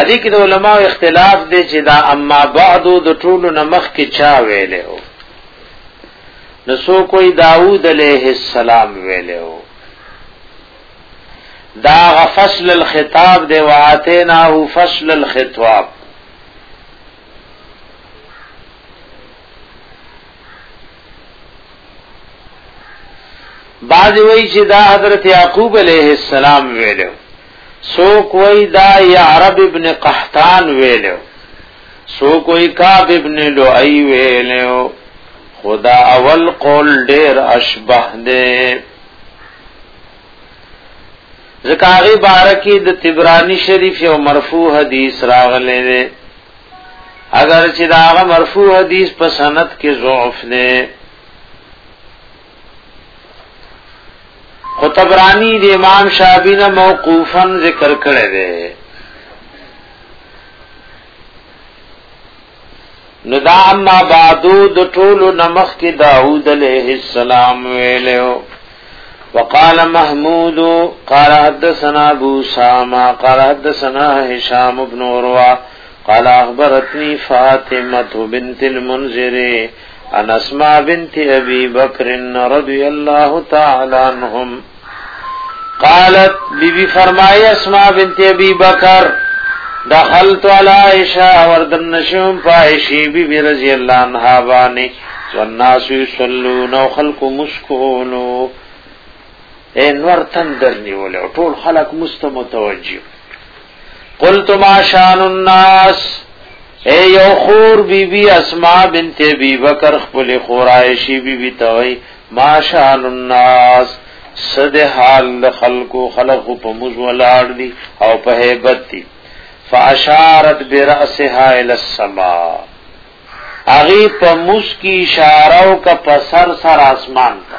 ادي کې د علماو اختلاف دی چې دا اما بعدو د ټولو نمخ کې چا ویلې او نسو کوئی داوود علیہ السلام ویلې او دا غفصل الخطاب دی واتیناه فصل الخطاب بعض وی چې دا حضرت یعقوب علیہ السلام ویلو سو کوئی دا یعرب ابن قحطان ویلو سو کوئی کعب ابن لعی ویلو خدا اول قول ډیر اشبه دی زکاغی بارکی د تبرانی شریف یو مرفوع حدیث راغلی دی اگر چې داغه مرفوع حدیث په سند کې ضعف نه خو تبرانی د امام شابی نه موقوفا ذکر کړی دی نو دا اما بعدو د ټولو نمخ کې داوود علیه السلام ویلو وقال محمود قال حدثنا ابو ساما قال حدثنا هشام بن عروه قال اخبرتني فاطمه بنت المنذر ان اسماء بنت ابي بکر رضی الله تعالی عنهم قالت بی بی فرمای اسماء بنت ابي بکر دخلت على عائشه وردن نشم فائشی بی بی رضی الله عنها باندې والناس يصلون وخلق مسكونو انور تندر نیول ټول خلق مستمتوجه قلت ما شان الناس اے یو خور بی بی اسما بنت بی بکر خپل خورایشی بی بی توئی ما شان الناس صد حال خلقو خلقو په موز ولاړ دی او په hebat دی فاشارت براسها الى السما اغي په موس کی اشاره او کا پسر سر اسمان ته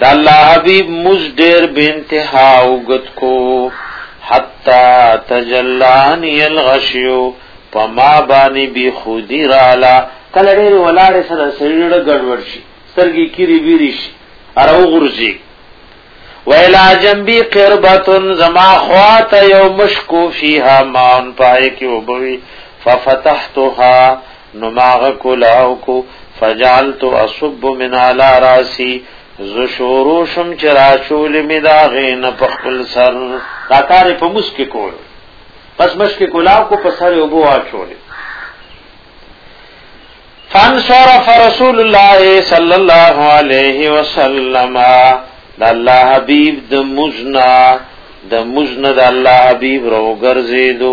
د الله حبيب مز ډېر به انتها وګت کو حتا تجلان يلغشيو پما باندې بي خودي رالا کله ډېر ولاړ سره سړړ ګډوډ شي سترګي کيري بيري شي ارو غرزي ویلا جنبی قربتن زما خوات یو مشکو فیها مان پای کی وبوی ففتحتها نو ماغه کولاو کو فجعلت اصب من على راسي زو شورو شم چې راچول می دا غین په خپل سر دا کار په مسک کول پس مشک کولاو کو په سر یو بو اچول فانصرف رسول الله صلی الله علیه وسلم دا الله حبیب د مزنا د مزنا د الله حبیب رو ګرځیدو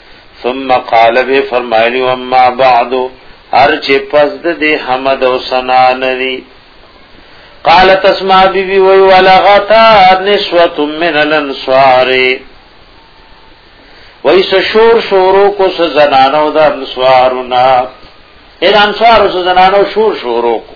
ثم قال به فرمایلی وما بعد هر چې پس د دې حمد او ثنا ندي قال تسمع بي بي وي ولغتا نسوه من الانصار وای سشور شورو کو س زنانو د انصارنا ان انصار س زنانو شور شورو کو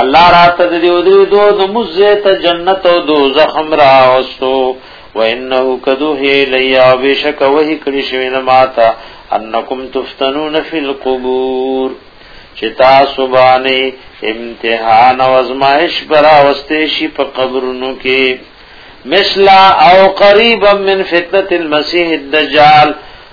الله راته د دې ودرې دو د مزه ته جنت او دوزخ را اوسو وانه کدو هی لیا بشک وه کړي شوی نه ماتا انکم تفتنون فی القبور چې تاسو باندې امتحان او ازمائش برا واستې شي په قبرونو کې مثلا او قریبا من فتنه المسیح الدجال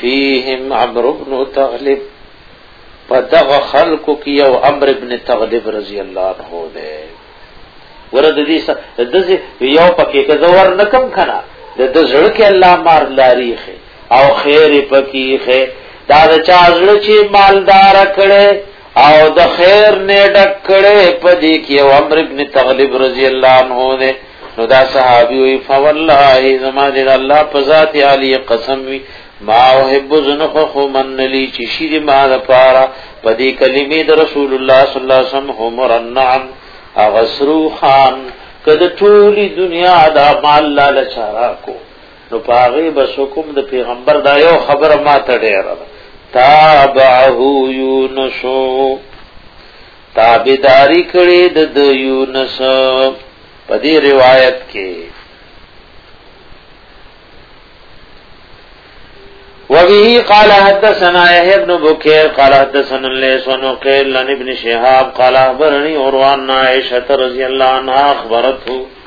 فيهم عمرو بن تغلب په دغه خلکو کې یو عمرو بن تغلب رضی الله عنه دی ور د دې سره د دې یو پکې که زور نکم کنه د د زړه کې الله مار لاري خې او خیر پکې خې دا د چا زړه چې مالدار کړي او د خیر نه ډک کړي په دې کې او امر ابن تغلب رضی الله عنه ده نو دا صحابي وي فوالله زما دې الله په ذات علی قسم وي ما وحب زنخخ من لی چې شي دې ما د پاره په دې کلمې د رسول الله صلی الله علیه وسلم هم رنعم اغسرو خان کده ټولی دنیا دا مال لاله چارا کو نو پاغي بس حکم د پیغمبر دا یو خبره ما ته ډیره تابعه یونس تابعداری کړي د یونس په دې روایت کې وبه قال حدثنا يحيى بن بكير قال حدثنا الليث بن قيل عن ابن شهاب قال اخبرني عروه عن عائشه رضي الله عنها اخبرته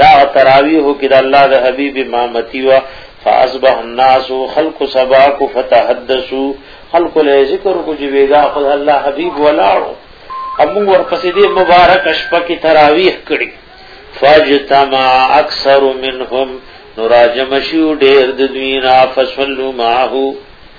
دا تراویح کې د الله د حبیب امامتی وا فاصبح الناس خلق سبا کو فتحدثوا خلق له ذکر کو چې ویګا خو الله حبیب ولاړو هم ورپسې دې مبارک شپه کې تراویح کړي فاجتمع اکثر منهم نراجم شو ډېر د دوی نه فصلوا معه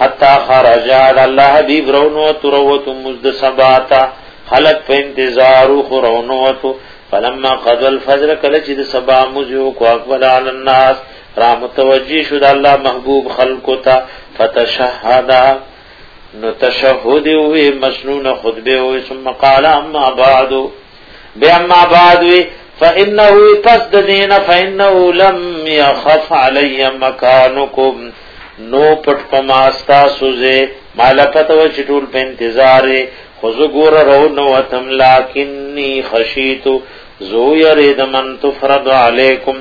حتا خرج د الله حبیب رونو تروت مزد سباتا خلق په انتظار خو رونو تو فلما قد الفجر کله چې د سبا مزو کو اقبل علی الناس را متوجی شو د الله محبوب خلق تا فتشهدا نو تشهد وی مسنون خطبه وی ثم قال اما بعد بیا ما بعد وی فانه پس د دینه فانه لم يخف علی مکانکم نو پټ پما استا سوزه مال پته و چټول په انتظار خزو ګور رو نو تم لکنی خشیت زو یرید من تفرض علیکم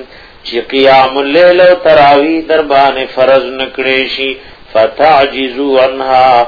چې قیام الليل او تراوی در باندې فرض نکړې شي فتعجزوا عنها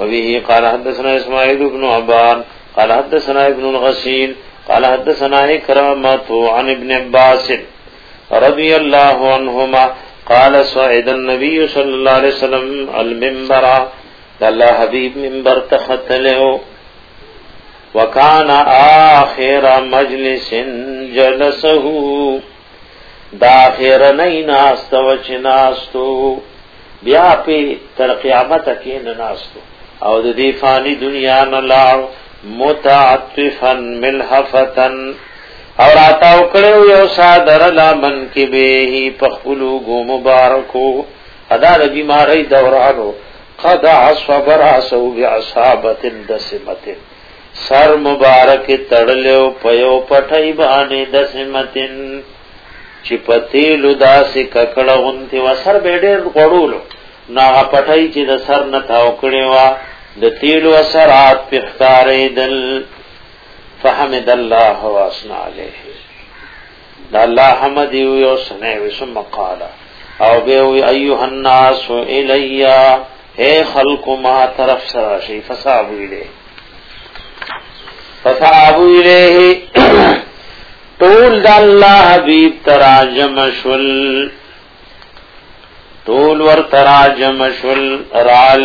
وبه قال حدثنا اسماعيل بن عبان قال حدثنا ابن الغسيل قال حدثنا كرامة عن ابن عباس رضي الله عنهما قال صعد النبي صلى الله عليه وسلم المنبر قال الله حبيب منبر تختلئ وکان آخر مجلس جلسه دا خیر نه ناست و چې ناستو بیا په تر قیامت کې نه ناستو او د دې فانی دنیا نه لاړ متعطفا ملحفتن او راتاو کړو یو صادر لا من کې به په خلو ګو مبارکو ادا د بیماری دورانو قد عصبر عصو بعصابت دسمتن سر مبارک تړلو په یو پټای باندې د سمتن چې په تیلو داسې ککړه غونتی و سر به ډېر غړولو نا پټای چې د سر نه تاو کړي وا د تیلو اثرات په ښکارې دل فحمد الله واسنا عليه دا الله حمد یو یو سمع وسم قال او به وی ایها الناس الیا اے خلق ما طرف سره شی فصابو الیه فصابو الیه ټول د الله حبیب تراجم شل ټول ور تراجم شل رال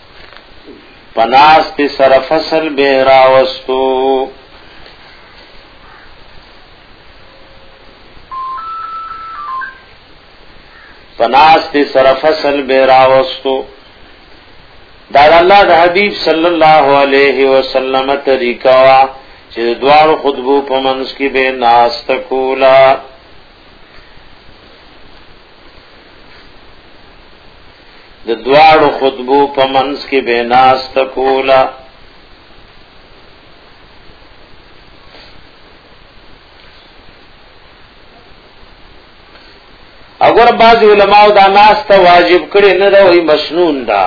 پناس تی سر فصل به راوستو پناس تی سر فصل به راوستو دا الله د حبیب صلی الله علیه وسلم طریقہ چې دوار خطبو پمنس کې به ناست کولا د دواړو خطبو په منځ کې به ناس تکولا اگر بعض علماء دا ناس ته واجب کړي نه دا وي مسنون ده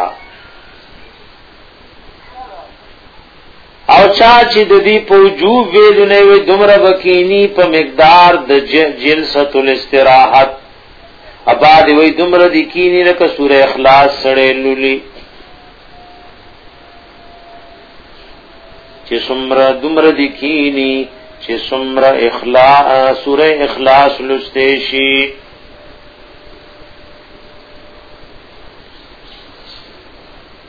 او چا چې د دې په وجوب ویل نه وي دومره بکینی په مقدار د جلسه الاستراحت ابا دی وی دومره د کینی لکه سوره اخلاص سره لولي چې سمره دومره د کینی چې سمره اخلاص سوره اخلاص لسته شي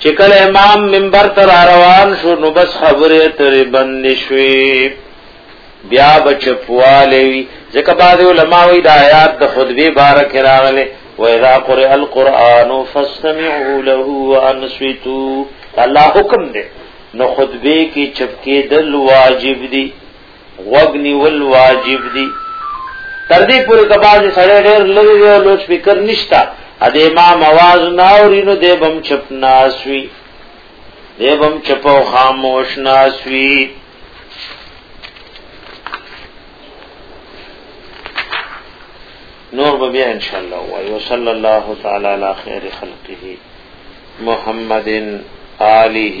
چې کله امام منبر تر روان شو نو بس خبره ترې بند شوې بیا بچ پواله وی ځکه بعد علماء وی د آیات د خطبه بارک راغله و اذا قرئ القرآن فاستمعوا له وانصتوا الله حکم دی نو خطبه کې چپکې دل واجب دي غوږ نیول واجب دي تر دې پورې که بعضې سړی ډېر لرې دی او لوډ سپیکر نشته د امام اواز نه اوري نو دی به هم چپ ناست وي دی به هم چپ او خاموش ناست وي نور به بیا ان شاء الله وایي وصلی الله تعالی علی خیر خلقه محمد آله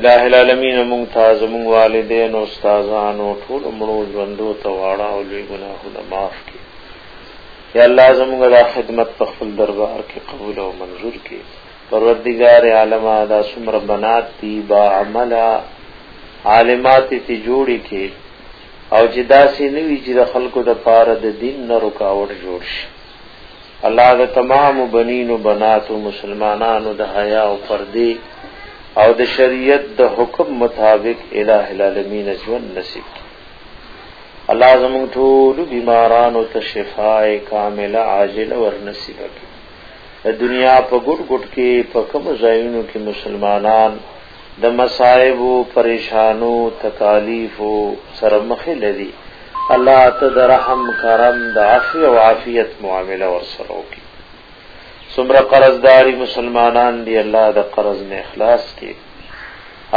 الہ العالمین ممتاز مون والدین او استادان او ټول مړو ژوندو ته واړه او لوی ګناهونه معاف کړي یا الله زموږ د خدمت په خپل دربار کې قبول او منظور کړي پروردگار عالم دا سمر بنات دی با عملا عالمات تی جوړی کې او چې داسې نه وي چې د خلکو د پاره د دین نه رکاوټ جوړ شي الله د تمام بنین او بنات او مسلمانانو د حیا او پردې او د شریعت د حکم مطابق الٰه العالمین ژوند نصیب کړي الله زموږ ټول بیمارانو ته شفای کامله عاجل ور نصیب کړي د دنیا په ګډ ګډ کې په کوم ځایونو کې مسلمانان د مصائبو، پریشانو، تکالیفو سره مخ لري، الله ته د رحم، کرم، د عفو او عافیت معامله ورسره وکړي. څومره قرضداري مسلمانان دي الله د قرض نه اخلاص کړي.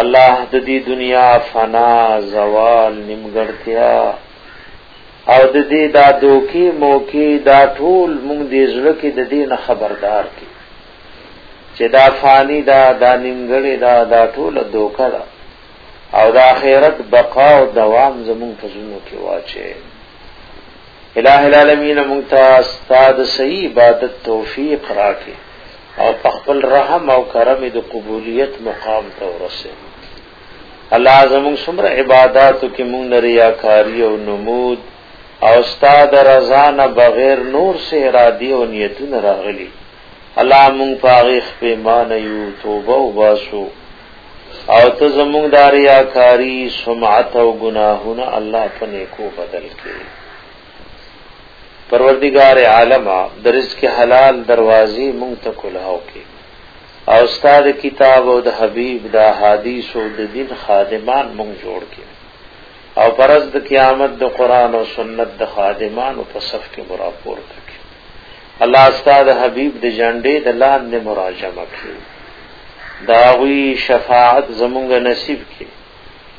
الله د دې دنیا فنا، زوال، نیمګړتیا او د دې دا دوکي موکي دا ټول مونږ دې زړه کې د دې نه خبردار کړي. چې دا فانی دا دا نیمګړې دا دا ټوله دوکه ده او د آخرت بقا او دوام زمونږ په زونو کې واچي الہ العالمین مونږ ته استاد صحیح عبادت توفیق راکړي او په خپل رحم او کرم د قبولیت مقام ته ورسه الله زموږ څومره عبادتو کې مونږ ریاکاری او نمود او استاد رضا نه بغیر نور سه ارادي او نیتونه راغلي الله مونږ پاغه خپې مان یو توبه او باسو او ته زمونږ داریا کاری سمعت او گناهونه الله په نیکو بدل کړي پروردگار عالم درس کې حلال دروازې مونږ ته کولهو کې او استاد کتاب او د حبیب دا حدیث او د دین خادمان مونږ جوړ کې او پرز د قیامت د قران او سنت د خادمان او په صف کې مراپور کړي الله استاد حبیب د جنډې د لاندې مراجمه کړي دا غوي شفاعت زمونږ نصیب کړي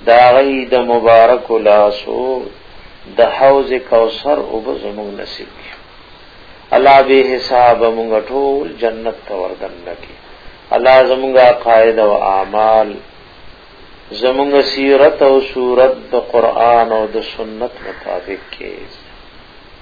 دا غي د مبارک لاسو د حوض کوثر او به زمونږ نصیب کړي الله به حساب مونږ ټول جنت ته وردن کړي الله زمونږ قائد او اعمال زمونږ سیرت او صورت د قران او د سنت مطابق کړي